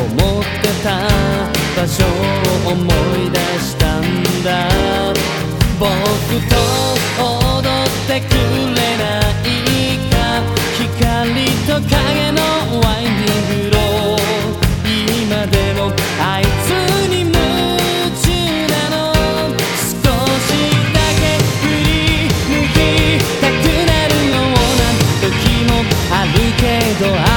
思ってた場所を思い出したんだ。僕と踊ってくれないか。光と影のワイニングロー今でもあいつに夢中なの。少しだけ振り向きたくなるような時もあるけど。